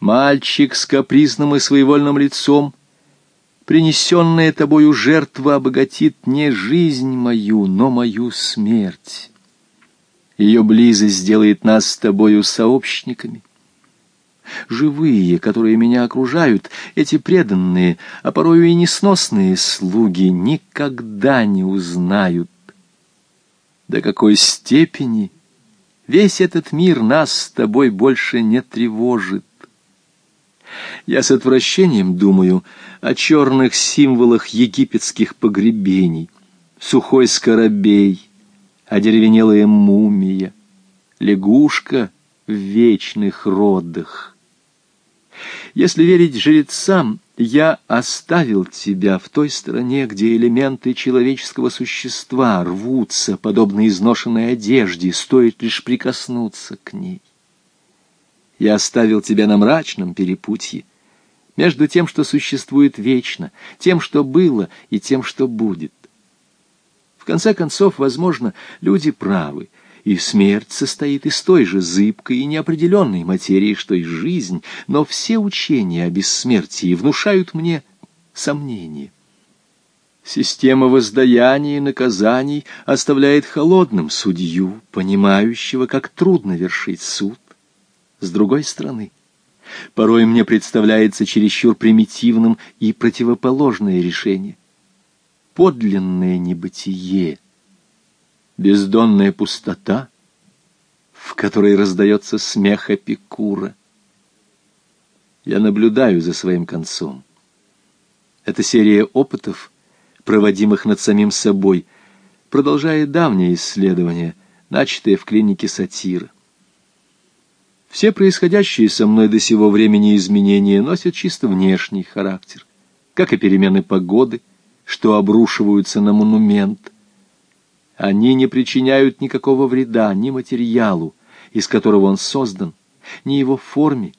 Мальчик с капризным и своевольным лицом, принесенная тобою жертва обогатит не жизнь мою, но мою смерть. Ее близость сделает нас с тобою сообщниками. Живые, которые меня окружают, эти преданные, а порою и несносные слуги, никогда не узнают, до какой степени весь этот мир нас с тобой больше не тревожит. Я с отвращением думаю о черных символах египетских погребений, сухой скоробей, одеревенелая мумия, лягушка в вечных родах. Если верить жрецам, я оставил тебя в той стороне, где элементы человеческого существа рвутся, подобно изношенной одежде, стоит лишь прикоснуться к ней. Я оставил тебя на мрачном перепутье, между тем, что существует вечно, тем, что было, и тем, что будет. В конце концов, возможно, люди правы, и смерть состоит из той же зыбкой и неопределенной материи, что и жизнь, но все учения о бессмертии внушают мне сомнения. Система воздаяний и наказаний оставляет холодным судью, понимающего, как трудно вершить суд. С другой стороны, порой мне представляется чересчур примитивным и противоположное решение. Подлинное небытие, бездонная пустота, в которой раздается смех Эпикура. Я наблюдаю за своим концом. Эта серия опытов, проводимых над самим собой, продолжает давнее исследование, начатое в клинике сатира. Все происходящие со мной до сего времени изменения носят чисто внешний характер, как и перемены погоды, что обрушиваются на монумент. Они не причиняют никакого вреда ни материалу, из которого он создан, ни его форме.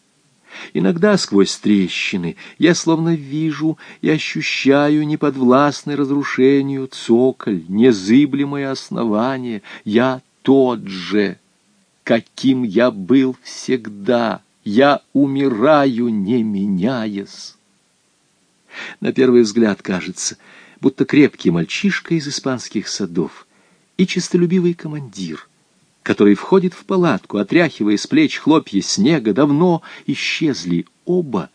Иногда сквозь трещины я словно вижу и ощущаю неподвластный разрушению цоколь, незыблемое основание. Я тот же каким я был всегда. Я умираю, не меняясь. На первый взгляд кажется, будто крепкий мальчишка из испанских садов и честолюбивый командир, который входит в палатку, отряхивая с плеч хлопья снега, давно исчезли оба,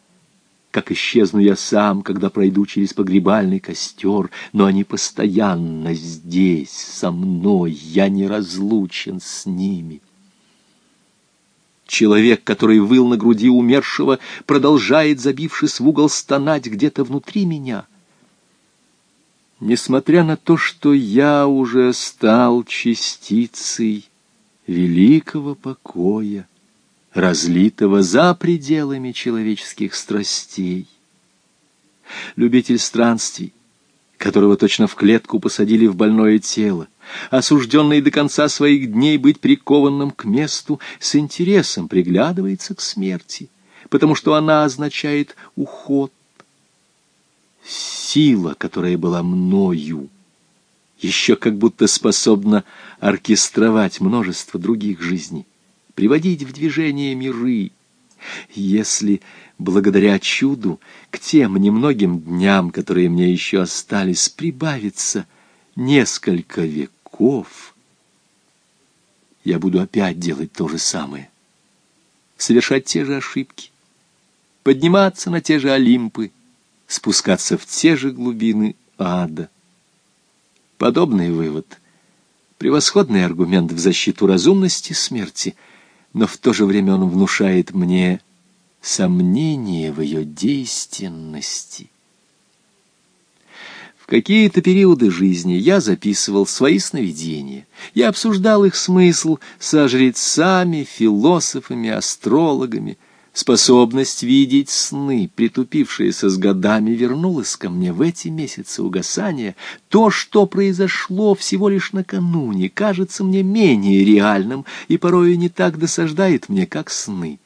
как исчезну я сам, когда пройду через погребальный костер, но они постоянно здесь, со мной, я не разлучен с ними. Человек, который выл на груди умершего, продолжает, забившись в угол, стонать где-то внутри меня. Несмотря на то, что я уже стал частицей великого покоя, разлитого за пределами человеческих страстей, любитель странствий, которого точно в клетку посадили в больное тело, осужденный до конца своих дней быть прикованным к месту, с интересом приглядывается к смерти, потому что она означает уход. Сила, которая была мною, еще как будто способна оркестровать множество других жизней, приводить в движение миры. Если благодаря чуду к тем немногим дням, которые мне еще остались, прибавится несколько веков, я буду опять делать то же самое, совершать те же ошибки, подниматься на те же Олимпы, спускаться в те же глубины ада. Подобный вывод — превосходный аргумент в защиту разумности смерти, но в то же время он внушает мне сомнение в ее действенности. В какие-то периоды жизни я записывал свои сновидения. Я обсуждал их смысл со жрецами, философами, астрологами. Способность видеть сны, притупившаяся с годами, вернулась ко мне в эти месяцы угасания. То, что произошло всего лишь накануне, кажется мне менее реальным и порой не так досаждает мне, как сны.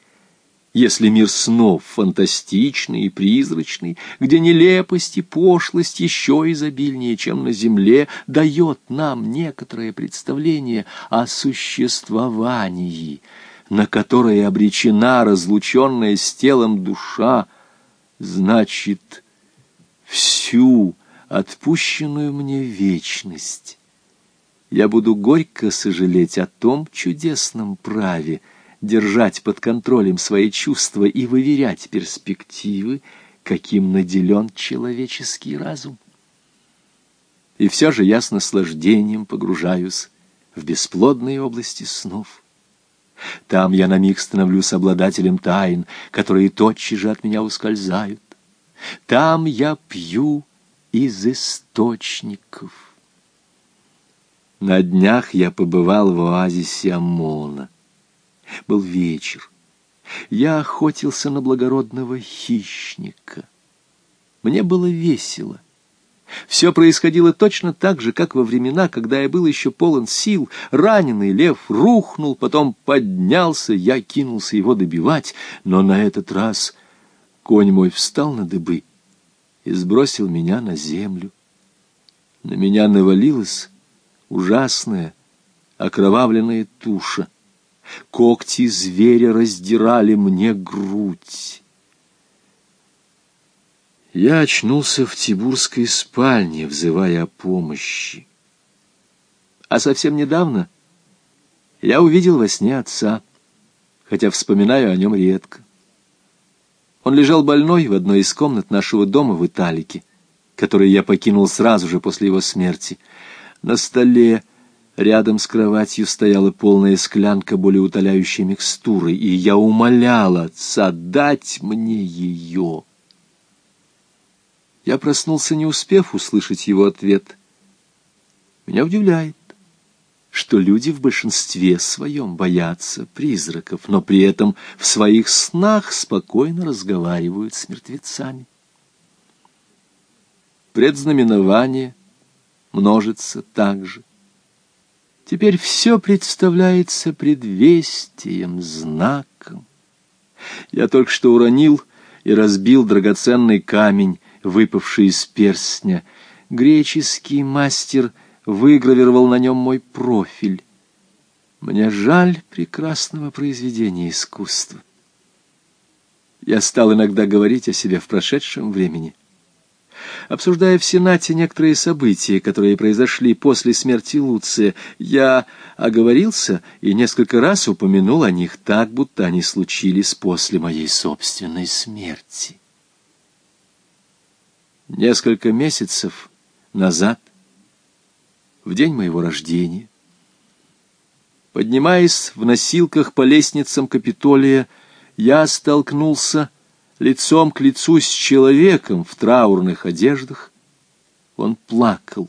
Если мир снов фантастичный и призрачный, где нелепость и пошлость еще изобильнее, чем на земле, дает нам некоторое представление о существовании на которое обречена разлученная с телом душа, значит, всю отпущенную мне вечность. Я буду горько сожалеть о том чудесном праве держать под контролем свои чувства и выверять перспективы, каким наделен человеческий разум. И все же я с наслаждением погружаюсь в бесплодные области снов. Там я на миг становлюсь обладателем тайн, которые тотчас же от меня ускользают. Там я пью из источников. На днях я побывал в оазисе Амона. Был вечер. Я охотился на благородного хищника. Мне было весело. Все происходило точно так же, как во времена, когда я был еще полон сил. Раненый лев рухнул, потом поднялся, я кинулся его добивать, но на этот раз конь мой встал на дыбы и сбросил меня на землю. На меня навалилась ужасная, окровавленная туша. Когти зверя раздирали мне грудь. Я очнулся в тибурской спальне, взывая о помощи. А совсем недавно я увидел во сне отца, хотя вспоминаю о нем редко. Он лежал больной в одной из комнат нашего дома в Италике, который я покинул сразу же после его смерти — на столе рядом с кроватью стояла полная склянка более утоляющей микстуры, и я умолял отца дать мне ее. Я проснулся, не успев услышать его ответ. Меня удивляет, что люди в большинстве своем боятся призраков, но при этом в своих снах спокойно разговаривают с мертвецами. Предзнаменование множится также. Теперь все представляется предвестием, знаком. Я только что уронил и разбил драгоценный камень, выпавший из перстня. Греческий мастер выгравировал на нем мой профиль. Мне жаль прекрасного произведения искусства. Я стал иногда говорить о себе в прошедшем времени обсуждая в Сенате некоторые события, которые произошли после смерти Луция, я оговорился и несколько раз упомянул о них так, будто они случились после моей собственной смерти. Несколько месяцев назад, в день моего рождения, поднимаясь в носилках по лестницам Капитолия, я столкнулся лицом к лицу с человеком в траурных одеждах. Он плакал.